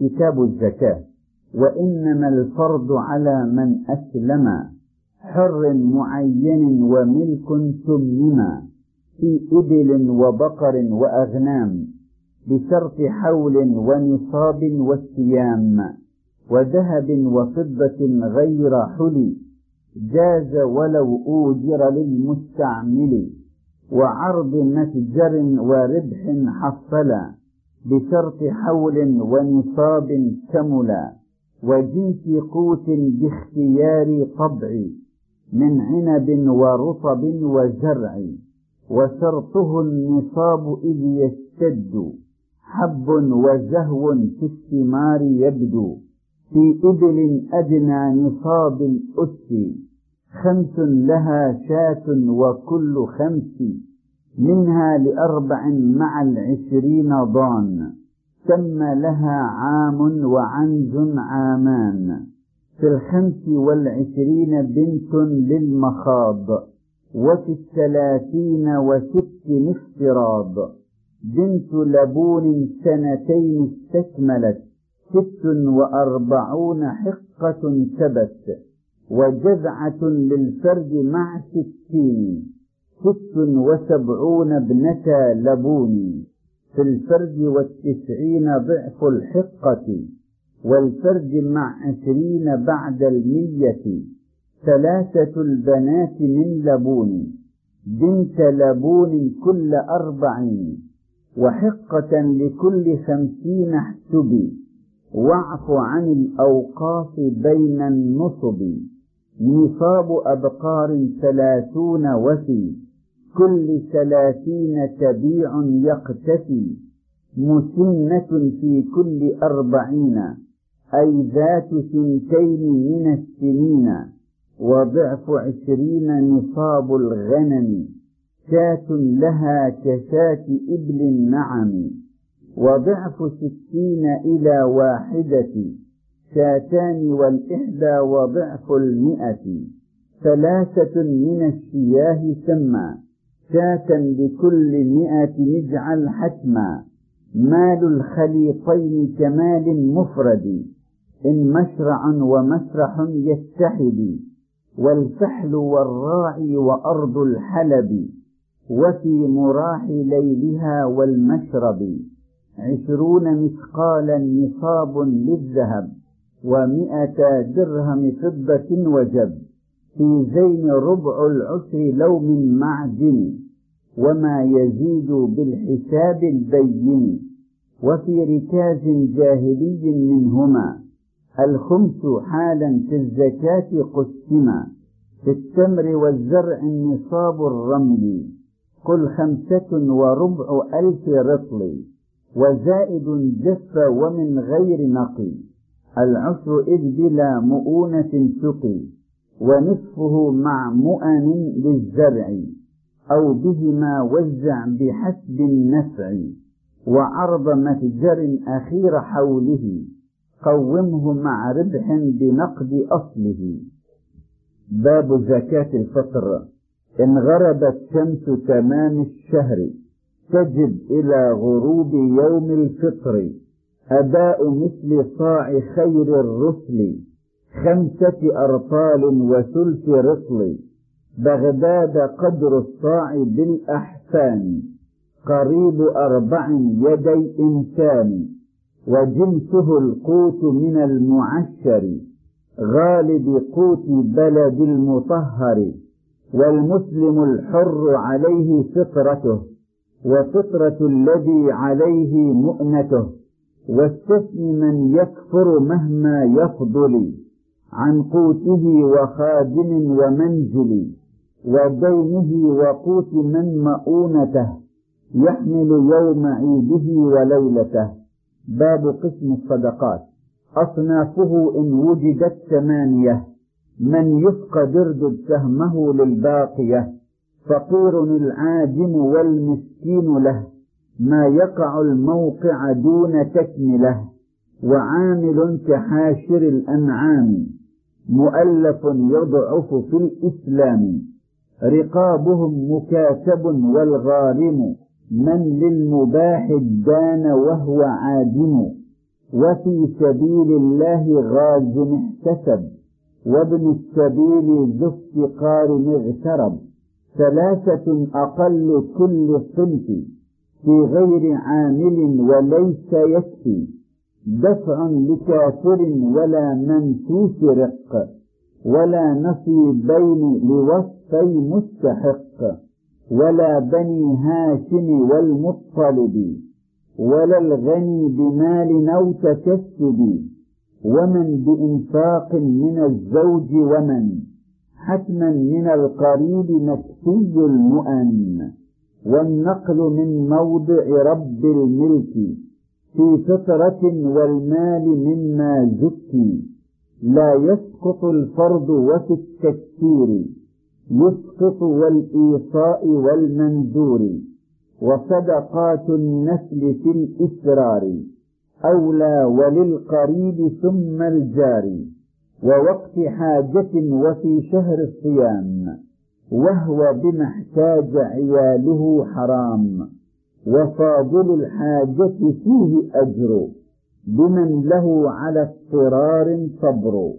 كتاب الزكاة. وإنما الفرض على من أسلم حر معين وملك تمما في إبل وبقر وأغنام بشرط حول ونصاب والصيام وذهب وفضة غير حلي جاز ولو أوجر للمستعمل وعرض متجر وربح حصلا بشرط حول ونصاب كملا وجنس قوت باختيار طبع من عنب ورطب وزرع وشرطه النصاب إذ يشتد حب وزهو في الثمار يبدو في إبل أدنى نصاب الأس خمس لها شاة وكل خمس منها لأربع مع العشرين ضان. تم لها عام وعنز عامان. في الخمس والعشرين بنت للمخاض. وفي الثلاثين وست افتراض بنت لبون سنتين استكملت. ست وأربعون حقة ثبت. وجذعة للفرد مع ستين. ست وسبعون ابنتا لبون في الفرد والتسعين ضعف الحقة والفرد مع عشرين بعد المية ثلاثة البنات من لبون بنت لبون كل أربعين وحقة لكل خمسين احسبي واعف عن الأوقاف بين النصب نصاب أبقار ثلاثون وفي كل ثلاثين تبيع يقتفي مسنة في كل أربعين أي ذات سنتين من السنين وضعف عشرين نصاب الغنم شاة لها كشاة إبل النعم وضعف ستين إلى واحدة شاتان والإحدى وضعف المئة ثلاثة من الشياه سمى. شاة لكل مئة نجعل حتما. مال الخليطين كمال مفرد. إن مشرعا ومسرح يتحد. والفحل والراعي وأرض الحلب. وفي مراح ليلها والمشرب. عشرون مثقالا نصاب للذهب. ومئة درهم فضة وجب. في زين ربع العشر لو من معدن وما يزيد بالحساب البين وفي ركاز جاهلي منهما الخمس حالا في الزكاة قسما في التمر والزرع النصاب الرمل قل خمسة وربع ألف رطل وزائد جف ومن غير نقي العشر إذ بلا مؤونة سقي. ونصفه مع مؤن للزرع أو بهما وزع بحسب النفع وعرض متجر أخير حوله قومه مع ربح بنقد أصله. باب زكاة الفطر. إن غربت شمس تمام الشهر تجب إلى غروب يوم الفطر. أداء مثل صاع خير الرسل. خمسة أرطال وثلث رطل بغداد قدر الصاع بالأحسان قريب أربع يدي إنسان وجنسه القوت من المعشر غالب قوت بلد المطهر والمسلم الحر عليه فطرته وفطرة الذي عليه مؤنته واستثن من يكفر مهما يفضل. عن قوته وخادم ومنزل ودينه وقوت من مؤونته يحمل يوم عيده وليلته. باب قسم الصدقات. أصنافه إن وجدت ثمانية. من يفقد اردد سهمه للباقية. فقير العاجم والمسكين له. ما يقع الموقع دون تكمله. وعامل كحاشر الأنعام. مؤلف يضعف في الإسلام. رقابهم مكاتب والغارم. من للمباح الدان وهو عادم. وفي سبيل الله غاز احتسب. وابن السبيل ذو افتقار اغترب. ثلاثة أقل كل صنف. في غير عامل وليس يكفي. دفع لكافر ولا منسوس رق ولا نصيبين لوصفي مستحق ولا بني هاشم والمطلب ولا الغني بمال أو تكسب ومن بإنفاق من الزوج ومن حتما من القريب مكفي المؤن والنقل من موضع رب الملك. في فطرة والمال مما زكي. لا يسقط الفرض وفي التكسير يسقط والإيصاء والمنذور وصدقات النسل في الإسرار. أولى وللقريب ثم الجار. ووقت حاجة وفي شهر الصيام. وهو بما احتاج عياله حرام. وفاضل الحاجة فيه أجر بمن له على اضطرار صبر.